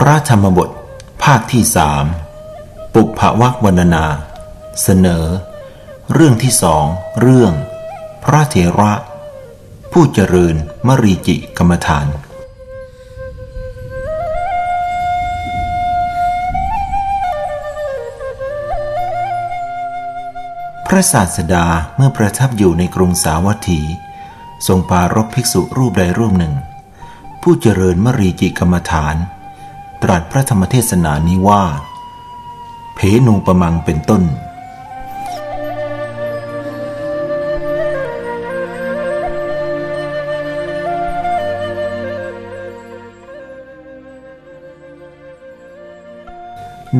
พระธรรมบท ภาคที่สามปุพภวักวรรณนาเสนอ เรื่องที่สอง เรื่อง พระเถระ ผู้เจริญมรีจิกรรมฐาน พระศาสดาเมื่อประทับอยู่ในกรุงสาวัตถี ทรงปารบภิกษุรูปใดรูปหนึ่ ง ผู้เจริญมรีจิกรรมฐาน ตรัสพระธรรมเทศนานี้ว่า เพนูประมังเป็นต้น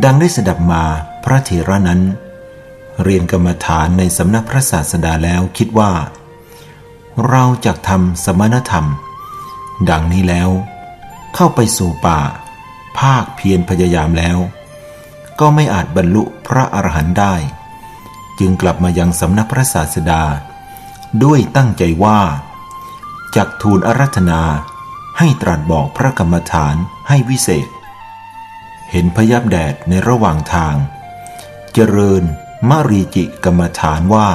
ดังได้สดับมาพระเถระนั้น เรียนกรรมฐานในสำนักพระศาสดาแล้วคิดว่า เราจะทำสมณธรรม ดังนี้แล้วเข้าไปสู่ป่า ภาคเพียรพยายามแล้ว ก็ไม่อาจบรรลุพระอรหันต์ได้ จึงกลับมายังสำนักพระศาสดา ด้วยตั้งใจว่าจักทูลอารัธนาให้ตรัสบอกพระกรรมฐานให้วิเศษ เห็นพยับแดดในระหว่างทาง เจริญมารีจิกรรมฐานว่า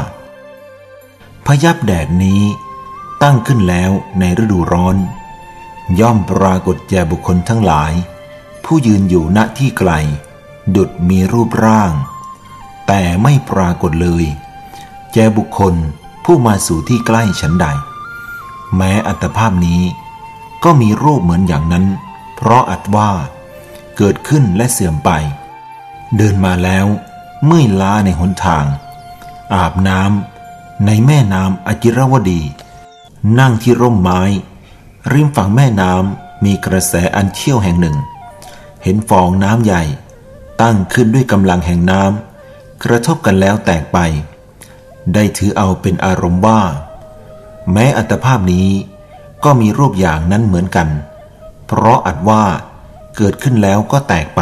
พยับแดดนี้ตั้งขึ้นแล้วในฤดูร้อน ย่อมปรากฏแก่บุคคลทั้งหลาย ผู้ยืนอยู่ณที่ไกล ดุดมีรูปร่าง แต่ไม่ปรากฏเลย แจบุคคลผู้มาสู่ที่ใกล้ฉันใด แม้อัตภาพนี้ก็มีรูปเหมือนอย่างนั้น เพราะอัดว่าเกิดขึ้นและเสื่อมไป เดินมาแล้วเมื่อยล้าในหนทาง อาบน้ำในแม่น้ำอจิรวดี นั่งที่ร่มไม้ ริมฝั่งแม่น้ำมีกระแสอันเชี่ยวแห่งหนึ่ง เห็นฟองน้ำใหญ่ ตั้งขึ้นด้วยกำลังแห่งน้ำกระทบกันแล้วแตกไป ได้ถือเอาเป็นอารมณ์ว่า แม้อัตภาพนี้ก็มีรูปอย่างนั้นเหมือนกัน เพราะอัดว่าเกิดขึ้นแล้วก็แตกไป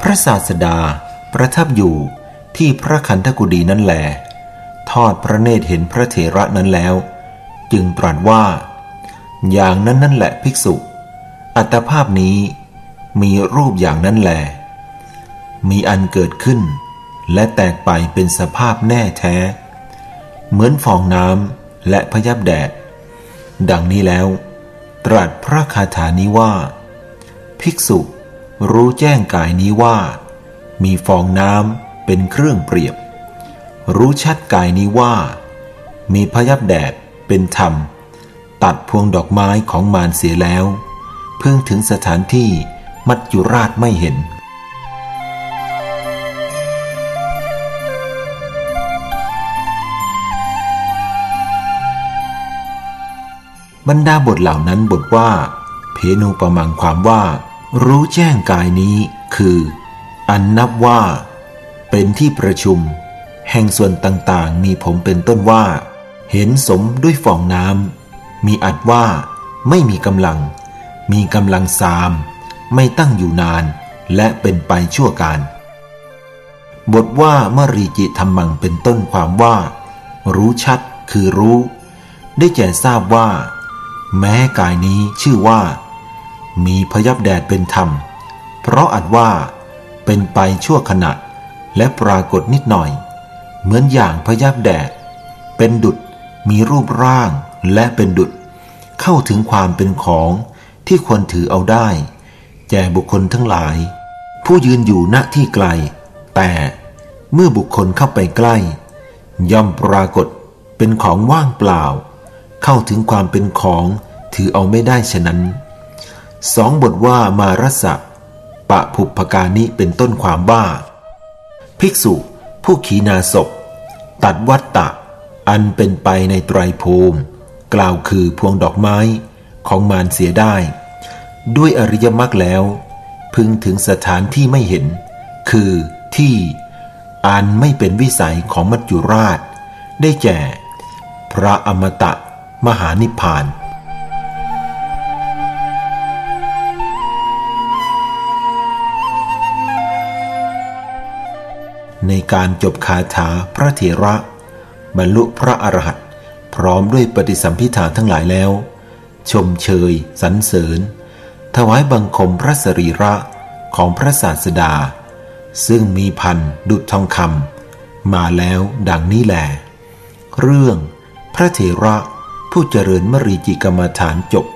พระศาสดาประทับอยู่ที่พระคันธกุฎีนั่นแหละ ทอดพระเนตรเห็นพระเถระนั้นแล้ว จึงตรัสว่า อย่างนั้นนั่นแหละภิกษุ อัตภาพนี้มีรูปอย่างนั้นแหลมีอันเกิดขึ้น และแตกไปเป็นสภาพแน่แท้ เหมือนฟองน้ำและพยับแดด ดังนี้แล้ว ตรัสพระคาถานี้ว่า ภิกษุรู้แจ้งกายนี้ว่า มีฟองน้ำเป็นเครื่องเปรียบ รู้ชัดกายนี้ว่า มีพยับแดดเป็นธรรม ตัดพวงดอกไม้ของมารเสียแล้ว เพิ่งถึงสถานที่มัจจุราชไม่เห็น บรรดาบทเหล่านั้นบทว่า เพนูประมังความว่า รู้แจ้งกายนี้คือ อันนับว่า เป็นที่ประชุม แห่งส่วนต่างๆ มีผมเป็นต้นว่า เห็นสมด้วยฟองน้ำมีอัดว่า ไม่มีกำลัง มีกำลังซาม ไม่ตั้งอยู่นาน และเป็นไปชั่วการ บทว่ามรีจิธรรมังเป็นต้นความว่า รู้ชัดคือรู้ ได้แก่ทราบว่า แม้กายนี้ชื่อว่า มีพยับแดดเป็นธรรม เพราะอัดว่า เป็นไปชั่วขณะ และปรากฏนิดหน่อย เหมือนอย่างพยับแดด เป็นดุดมีรูปร่างและเป็นดุด เข้าถึงความเป็นของที่ควรถือเอาได้ แก่บุคคลทั้งหลาย ผู้ยืนอยู่ณที่ไกล แต่เมื่อบุคคลเข้าไปใกล้ ย่อมปรากฏเป็นของว่างเปล่า เข้าถึงความเป็นของถือเอาไม่ได้ฉะนั้นสองบทว่ามารสะปะภุพกานิเป็นต้นความว่า ภิกษุผู้ขีนาศพ ตัดวัตตะ อันเป็นไปในไตรภูมิ กล่าวคือพวงดอกไม้ของมารเสียได้ ด้วยอริยมรรคแล้ว พึงถึงสถานที่ไม่เห็น คือที่อันไม่เป็นวิสัยของมัจจุราช ได้แก่ พระอมตะมหานิพพาน ในการจบคาถาพระเถระ บรรลุพระอรหันต์พร้อมด้วยปฏิสัมพิธานทั้งหลายแล้ว ชมเชยสรรเสริญ ถวายบังคมพระสรีระของพระศาสดา ซึ่งมีพันดุจทองคำมาแล้วดังนี้แหลเรื่องพระเถระผู้เจริญมรีจิกรรมฐานจบ